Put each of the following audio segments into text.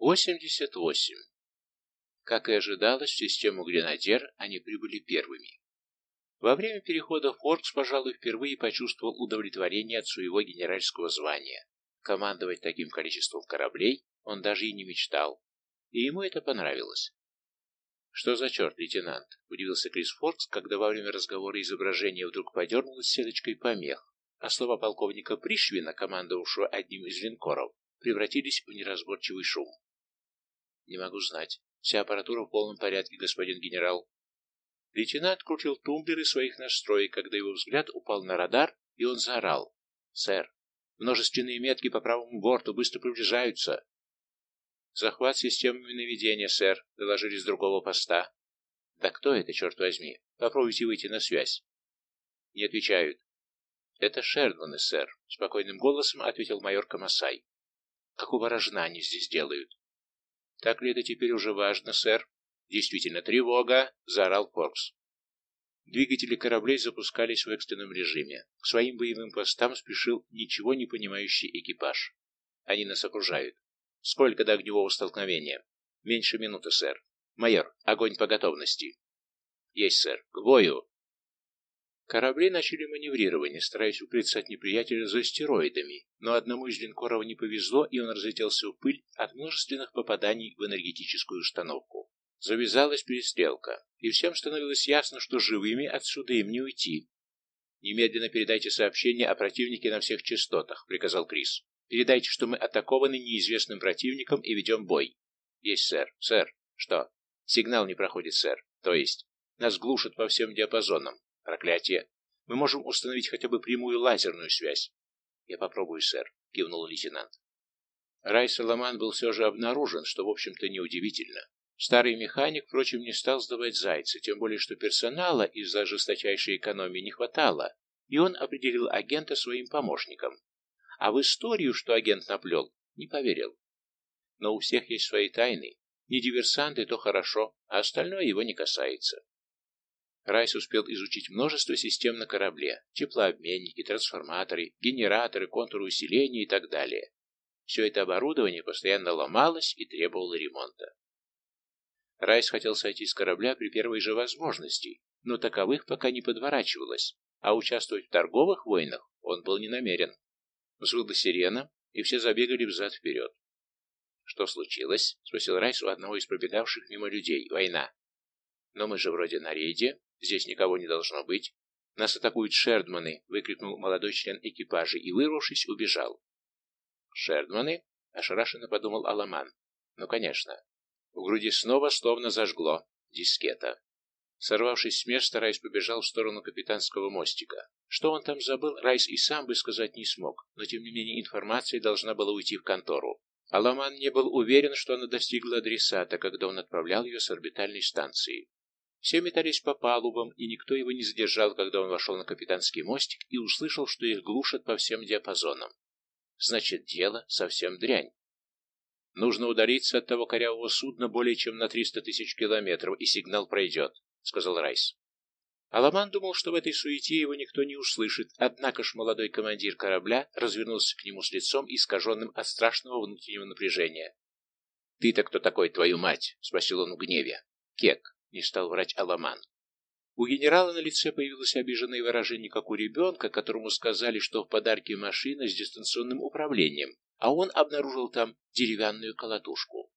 88. Как и ожидалось, в систему «Гренадер» они прибыли первыми. Во время перехода Форкс, пожалуй, впервые почувствовал удовлетворение от своего генеральского звания. Командовать таким количеством кораблей он даже и не мечтал, и ему это понравилось. «Что за черт, лейтенант?» — удивился Крис Форкс, когда во время разговора изображение вдруг подернулось сеточкой помех, а слова полковника Пришвина, командовавшего одним из линкоров, превратились в неразборчивый шум. «Не могу знать. Вся аппаратура в полном порядке, господин генерал». Лейтенант крутил тумблеры своих настроек, когда его взгляд упал на радар, и он заорал. «Сэр, множественные метки по правому борту быстро приближаются. «Захват системами наведения, сэр», — доложили с другого поста. «Да кто это, черт возьми? Попробуйте выйти на связь». Не отвечают. «Это Шердманы, сэр», — спокойным голосом ответил майор Камасай. «Какого рожна они здесь делают?» «Так ли это теперь уже важно, сэр?» «Действительно, тревога!» — заорал Форкс. Двигатели кораблей запускались в экстренном режиме. К своим боевым постам спешил ничего не понимающий экипаж. Они нас окружают. Сколько до огневого столкновения? Меньше минуты, сэр. Майор, огонь по готовности. Есть, сэр. К бою. Корабли начали маневрирование, стараясь укрыться от неприятеля за астероидами, но одному из линкоров не повезло, и он разлетелся в пыль от множественных попаданий в энергетическую установку. Завязалась перестрелка, и всем становилось ясно, что живыми отсюда им не уйти. «Немедленно передайте сообщение о противнике на всех частотах», — приказал Крис. Передайте, что мы атакованы неизвестным противником и ведем бой. Есть, сэр. Сэр. Что? Сигнал не проходит, сэр. То есть, нас глушат по всем диапазонам. Проклятие. Мы можем установить хотя бы прямую лазерную связь. Я попробую, сэр, кивнул лейтенант. Рай Соломан был все же обнаружен, что, в общем-то, неудивительно. Старый механик, впрочем, не стал сдавать зайца, тем более, что персонала из-за жесточайшей экономии не хватало, и он определил агента своим помощником. А в историю, что агент наплел, не поверил. Но у всех есть свои тайны. Не диверсанты, то хорошо, а остальное его не касается. Райс успел изучить множество систем на корабле, теплообменники, трансформаторы, генераторы, контуры усиления и так далее. Все это оборудование постоянно ломалось и требовало ремонта. Райс хотел сойти с корабля при первой же возможности, но таковых пока не подворачивалось, а участвовать в торговых войнах он был не намерен. Взвыла сирена, и все забегали взад-вперед. «Что случилось?» — спросил Райс у одного из пробегавших мимо людей. «Война». «Но мы же вроде на рейде. Здесь никого не должно быть. Нас атакуют Шердманы!» — выкрикнул молодой член экипажа и, вырвавшись, убежал. «Шердманы?» — ошарашенно подумал Аламан. «Ну, конечно». В груди снова словно зажгло дискета. Сорвавшись с места, Райс побежал в сторону капитанского мостика. Что он там забыл, Райс и сам бы сказать не смог, но тем не менее информация должна была уйти в контору. Аламан не был уверен, что она достигла адресата, когда он отправлял ее с орбитальной станции. Все метались по палубам, и никто его не задержал, когда он вошел на капитанский мостик и услышал, что их глушат по всем диапазонам. Значит, дело совсем дрянь. Нужно удалиться от того корявого судна более чем на 300 тысяч километров, и сигнал пройдет, — сказал Райс. Аламан думал, что в этой суете его никто не услышит, однако ж молодой командир корабля развернулся к нему с лицом, искаженным от страшного внутреннего напряжения. «Ты-то кто такой, твою мать?» — спросил он в гневе. «Кек», — не стал врать Аламан. У генерала на лице появилось обиженное выражение, как у ребенка, которому сказали, что в подарке машина с дистанционным управлением, а он обнаружил там деревянную колотушку.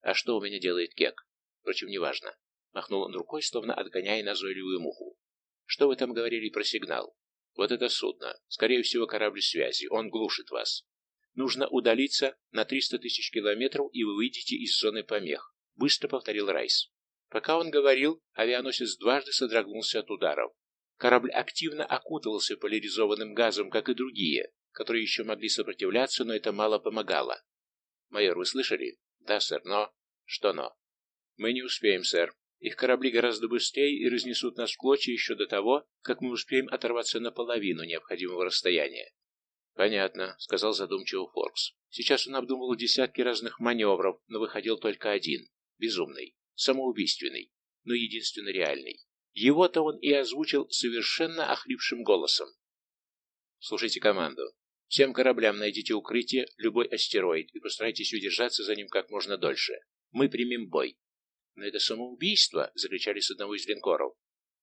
«А что у меня делает Кек?» Впрочем, неважно. Махнул он рукой, словно отгоняя назойливую муху. Что вы там говорили про сигнал? Вот это судно. Скорее всего, корабль связи. Он глушит вас. Нужно удалиться на 300 тысяч километров, и вы выйдете из зоны помех. Быстро повторил Райс. Пока он говорил, авианосец дважды содрогнулся от ударов. Корабль активно окутывался поляризованным газом, как и другие, которые еще могли сопротивляться, но это мало помогало. «Майор, вы слышали?» «Да, сэр, но...» «Что но?» «Мы не успеем, сэр. Их корабли гораздо быстрее и разнесут нас в клочья еще до того, как мы успеем оторваться наполовину необходимого расстояния. «Понятно», — сказал задумчиво Форкс. Сейчас он обдумывал десятки разных маневров, но выходил только один — безумный, самоубийственный, но единственно реальный. Его-то он и озвучил совершенно охрипшим голосом. «Слушайте команду. Всем кораблям найдите укрытие, любой астероид, и постарайтесь удержаться за ним как можно дольше. Мы примем бой. Но это самоубийство, закричали с одного из линкоров.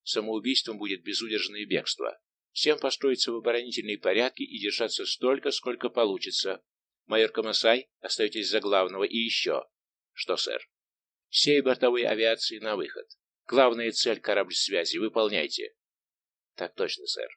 Самоубийством будет безудержное бегство. Всем построиться в оборонительные порядки и держаться столько, сколько получится. Майор Камасай, остаетесь за главного и еще. Что, сэр? Всей бортовой авиации на выход. Главная цель корабль связи. Выполняйте. Так точно, сэр.